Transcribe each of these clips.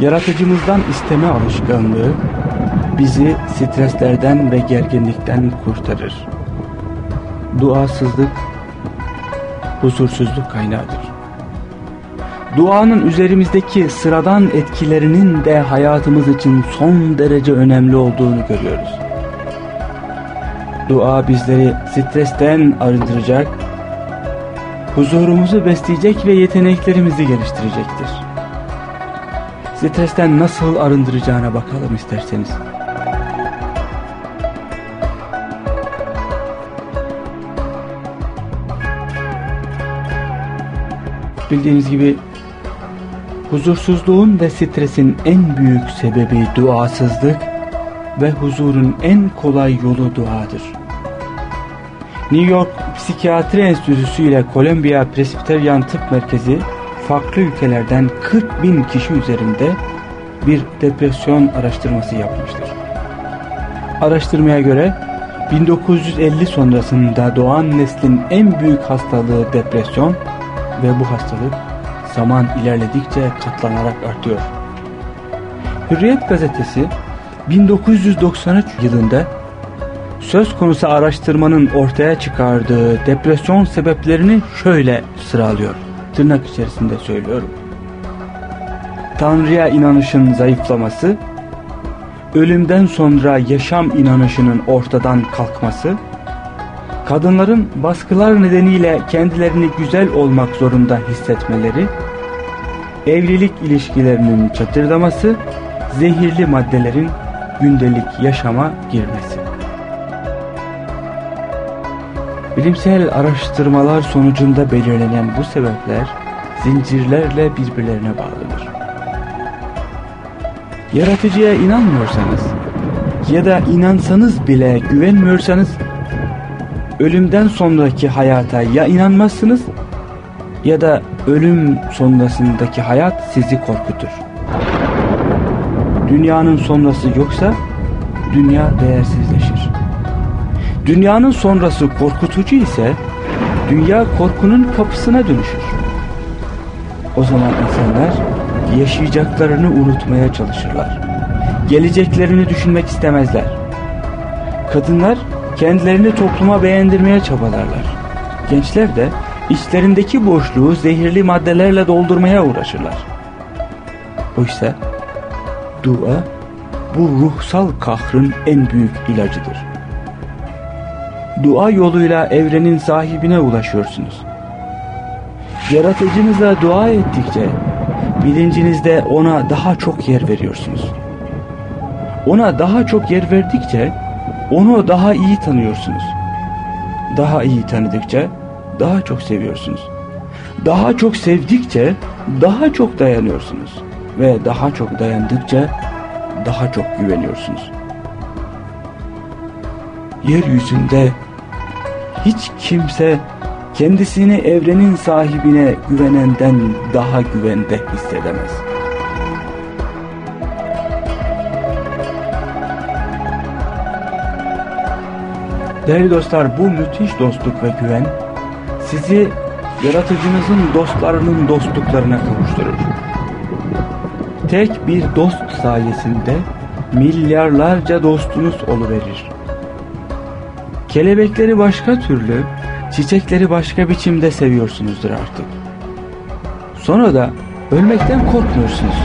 yaratıcımızdan isteme alışkanlığı bizi streslerden ve gerginlikten kurtarır. Duasızlık, huzursuzluk kaynağıdır. Duanın üzerimizdeki sıradan etkilerinin de hayatımız için son derece önemli olduğunu görüyoruz. Dua bizleri stresten arındıracak, huzurumuzu besleyecek ve yeteneklerimizi geliştirecektir. Stresten nasıl arındıracağına bakalım isterseniz. Bildiğiniz gibi huzursuzluğun ve stresin en büyük sebebi duasızlık ve huzurun en kolay yolu duadır. New York Psikiyatri Enstitüsü ile Columbia Presbyterian Tıp Merkezi farklı ülkelerden 40 bin kişi üzerinde bir depresyon araştırması yapmıştır. Araştırmaya göre 1950 sonrasında doğan neslin en büyük hastalığı depresyon ve bu hastalık zaman ilerledikçe katlanarak artıyor. Hürriyet gazetesi 1993 yılında söz konusu araştırmanın ortaya çıkardığı depresyon sebeplerini şöyle sıralıyor. Tırnak içerisinde söylüyorum. Tanrı'ya inanışın zayıflaması, ölümden sonra yaşam inanışının ortadan kalkması, kadınların baskılar nedeniyle kendilerini güzel olmak zorunda hissetmeleri, evlilik ilişkilerinin çatırdaması, zehirli maddelerin gündelik yaşama girmesi. Bilimsel araştırmalar sonucunda belirlenen bu sebepler zincirlerle birbirlerine bağlıdır. Yaratıcıya inanmıyorsanız ya da inansanız bile güvenmiyorsanız ölümden sonraki hayata ya inanmazsınız ya da ölüm sonrasındaki hayat sizi korkutur. Dünyanın sonrası yoksa dünya değersizleşir. Dünyanın sonrası korkutucu ise dünya korkunun kapısına dönüşür. O zaman insanlar yaşayacaklarını unutmaya çalışırlar. Geleceklerini düşünmek istemezler. Kadınlar kendilerini topluma beğendirmeye çabalarlar. Gençler de içlerindeki boşluğu zehirli maddelerle doldurmaya uğraşırlar. Oysa dua bu ruhsal kahrın en büyük ilacıdır. Dua yoluyla evrenin sahibine ulaşıyorsunuz. Yaratıcınıza dua ettikçe bilincinizde ona daha çok yer veriyorsunuz. Ona daha çok yer verdikçe onu daha iyi tanıyorsunuz. Daha iyi tanıdıkça daha çok seviyorsunuz. Daha çok sevdikçe daha çok dayanıyorsunuz. Ve daha çok dayandıkça daha çok güveniyorsunuz. Yeryüzünde hiç kimse kendisini evrenin sahibine güvenenden daha güvende hissedemez. Değerli dostlar bu müthiş dostluk ve güven sizi yaratıcınızın dostlarının dostluklarına kavuşturur. Tek bir dost sayesinde milyarlarca dostunuz oluverir. Kelebekleri başka türlü, çiçekleri başka biçimde seviyorsunuzdur artık. Sonra da ölmekten korkmuyorsunuz.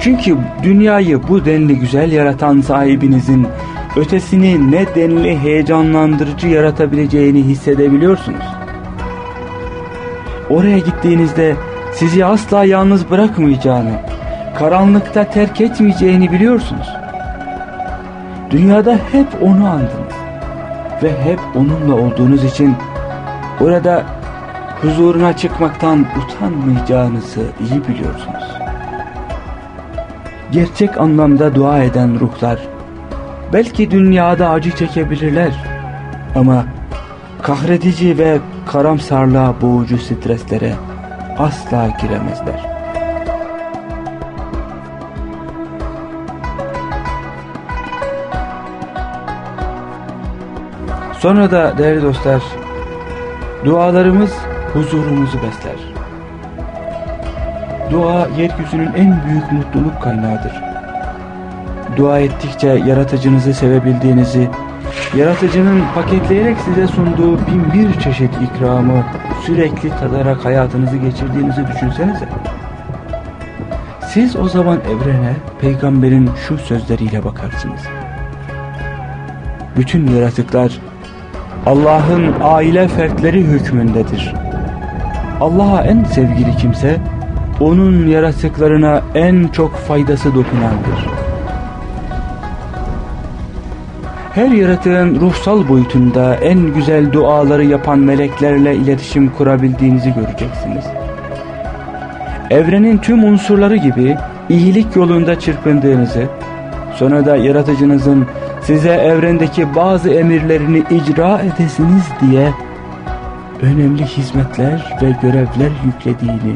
Çünkü dünyayı bu denli güzel yaratan sahibinizin ötesini ne denli heyecanlandırıcı yaratabileceğini hissedebiliyorsunuz. Oraya gittiğinizde sizi asla yalnız bırakmayacağını, karanlıkta terk etmeyeceğini biliyorsunuz. Dünyada hep onu andınız ve hep onunla olduğunuz için orada huzuruna çıkmaktan utanmayacağınızı iyi biliyorsunuz. gerçek anlamda dua eden ruhlar belki dünyada acı çekebilirler ama kahredici ve karamsarlığa boğucu streslere asla giremezler. Sonra da değerli dostlar dualarımız huzurumuzu besler. Dua yeryüzünün en büyük mutluluk kaynağıdır. Dua ettikçe yaratıcınızı sevebildiğinizi, yaratıcının paketleyerek size sunduğu bin bir çeşit ikramı sürekli tadarak hayatınızı geçirdiğinizi düşünsenize. Siz o zaman evrene peygamberin şu sözleriyle bakarsınız. Bütün yaratıklar Allah'ın aile fertleri hükmündedir. Allah'a en sevgili kimse, onun yaratıklarına en çok faydası dokunandır. Her yaratığın ruhsal boyutunda en güzel duaları yapan meleklerle iletişim kurabildiğinizi göreceksiniz. Evrenin tüm unsurları gibi iyilik yolunda çırpındığınızı, sonra da yaratıcınızın size evrendeki bazı emirlerini icra edesiniz diye önemli hizmetler ve görevler yüklediğini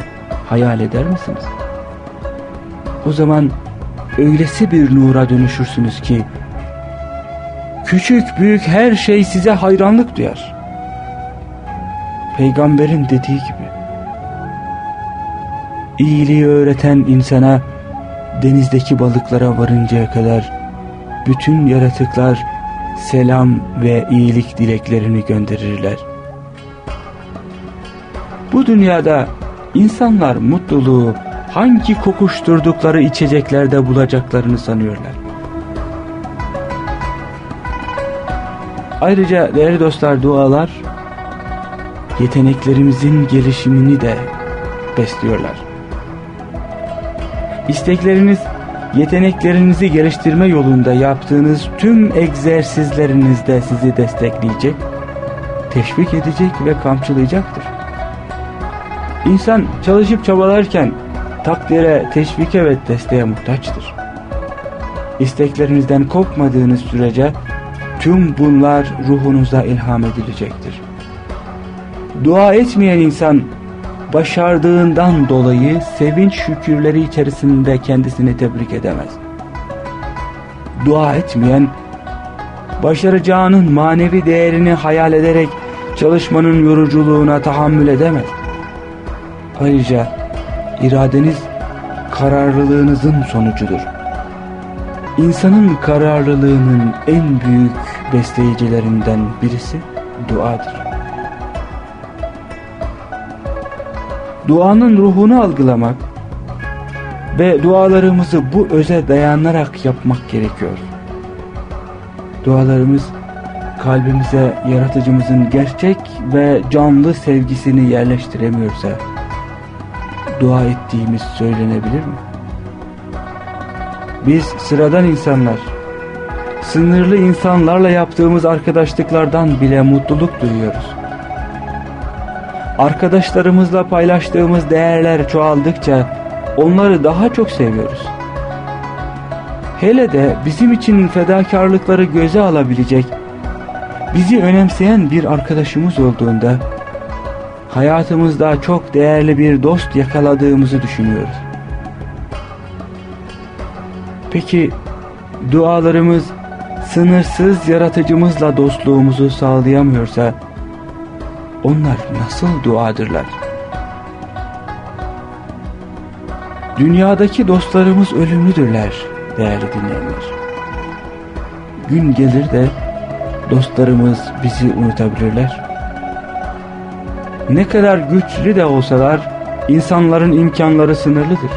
hayal eder misiniz? O zaman öylesi bir nura dönüşürsünüz ki küçük büyük her şey size hayranlık duyar. Peygamberin dediği gibi iyiliği öğreten insana denizdeki balıklara varıncaya kadar bütün yaratıklar selam ve iyilik dileklerini gönderirler. Bu dünyada insanlar mutluluğu hangi kokuşturdukları içeceklerde bulacaklarını sanıyorlar. Ayrıca değerli dostlar dualar yeteneklerimizin gelişimini de besliyorlar. İstekleriniz yeteneklerinizi geliştirme yolunda yaptığınız tüm egzersizlerinizde sizi destekleyecek, teşvik edecek ve kamçılayacaktır. İnsan çalışıp çabalarken takdire, teşvike ve desteğe muhtaçtır. İsteklerinizden kopmadığınız sürece tüm bunlar ruhunuza ilham edilecektir. Dua etmeyen insan başardığından dolayı sevinç şükürleri içerisinde kendisini tebrik edemez. Dua etmeyen, başaracağının manevi değerini hayal ederek çalışmanın yoruculuğuna tahammül edemez. Ayrıca iradeniz kararlılığınızın sonucudur. İnsanın kararlılığının en büyük besleyicilerinden birisi duadır. Duanın ruhunu algılamak ve dualarımızı bu öze dayanarak yapmak gerekiyor. Dualarımız kalbimize yaratıcımızın gerçek ve canlı sevgisini yerleştiremiyorsa dua ettiğimiz söylenebilir mi? Biz sıradan insanlar, sınırlı insanlarla yaptığımız arkadaşlıklardan bile mutluluk duyuyoruz. Arkadaşlarımızla paylaştığımız değerler çoğaldıkça onları daha çok seviyoruz. Hele de bizim için fedakarlıkları göze alabilecek, bizi önemseyen bir arkadaşımız olduğunda hayatımızda çok değerli bir dost yakaladığımızı düşünüyoruz. Peki dualarımız sınırsız yaratıcımızla dostluğumuzu sağlayamıyorsa onlar nasıl duadırlar? Dünyadaki dostlarımız ölümlüdürler değerli dinleyenler. Gün gelir de dostlarımız bizi unutabilirler. Ne kadar güçlü de olsalar insanların imkanları sınırlıdır.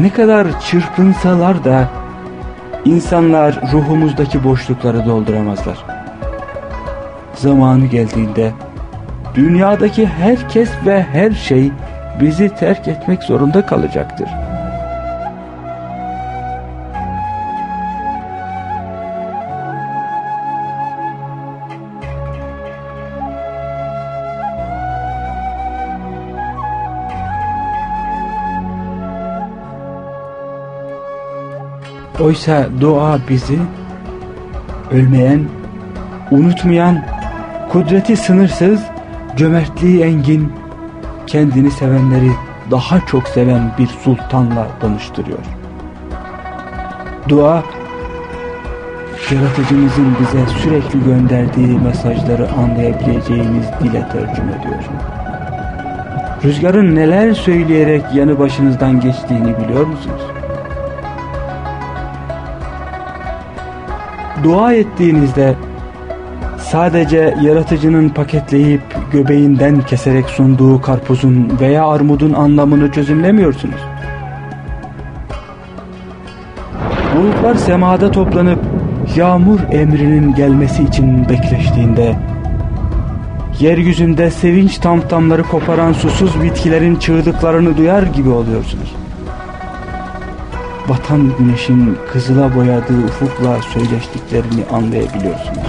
Ne kadar çırpınsalar da insanlar ruhumuzdaki boşlukları dolduramazlar zamanı geldiğinde dünyadaki herkes ve her şey bizi terk etmek zorunda kalacaktır. Oysa dua bizi ölmeyen, unutmayan, kudreti sınırsız, cömertliği engin, kendini sevenleri daha çok seven bir sultanla tanıştırıyor. Dua, yaratıcımızın bize sürekli gönderdiği mesajları anlayabileceğimiz dile tercüme ediyor. Rüzgarın neler söyleyerek yanı başınızdan geçtiğini biliyor musunuz? Dua ettiğinizde sadece yaratıcının paketleyip göbeğinden keserek sunduğu karpuzun veya armudun anlamını çözümlemiyorsunuz. Bulutlar semada toplanıp yağmur emrinin gelmesi için bekleştiğinde yeryüzünde sevinç tamtamları koparan susuz bitkilerin çığlıklarını duyar gibi oluyorsunuz. Batan güneşin kızıla boyadığı ufukla söyleştiklerini anlayabiliyorsunuz.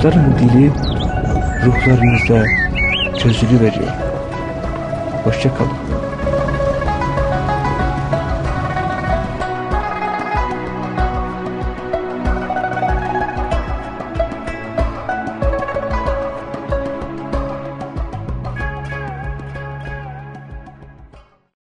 Kuşların dili ruhlarınızda çözülü veriyor. Hoşçakalın.